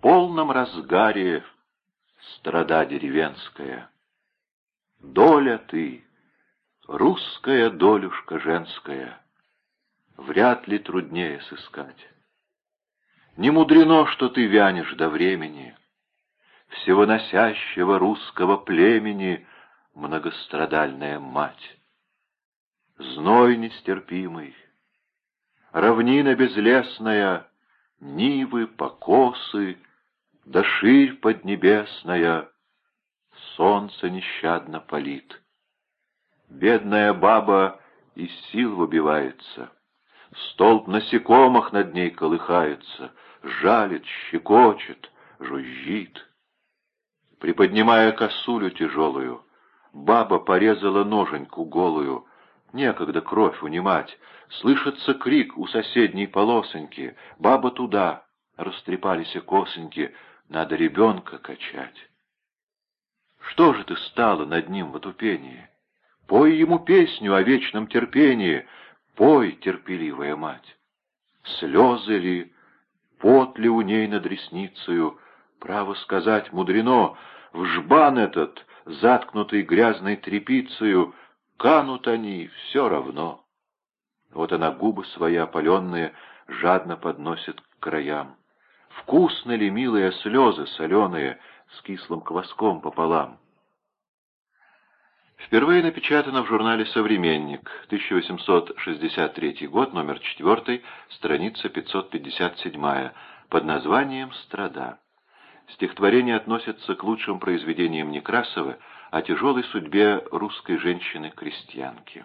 полном разгаре страда деревенская. Доля ты, русская долюшка женская, вряд ли труднее сыскать. Не мудрено, что ты вянешь до времени, всевоносящего русского племени многострадальная мать. Зной нестерпимый, равнина безлесная, нивы, покосы, да ширь поднебесная, солнце нещадно палит. Бедная баба из сил выбивается, столб насекомых над ней колыхается, жалит, щекочет, жужжит. Приподнимая косулю тяжелую, баба порезала ноженьку голую, некогда кровь унимать, слышится крик у соседней полосоньки, баба туда, растрепались косоньки, надо ребенка качать. Что же ты стала над ним в отупении? Пой ему песню о вечном терпении, пой, терпеливая мать. Слезы ли, пот ли у ней над ресницею, право сказать мудрено, в жбан этот, заткнутый грязной тряпицею, канут они все равно. Вот она губы свои опаленные жадно подносит к краям. Вкусны ли, милые слезы соленые, с кислым кваском пополам? Впервые напечатано в журнале «Современник», 1863 год, номер 4, страница 557, под названием «Страда». Стихотворение относится к лучшим произведениям Некрасова о тяжелой судьбе русской женщины-крестьянки.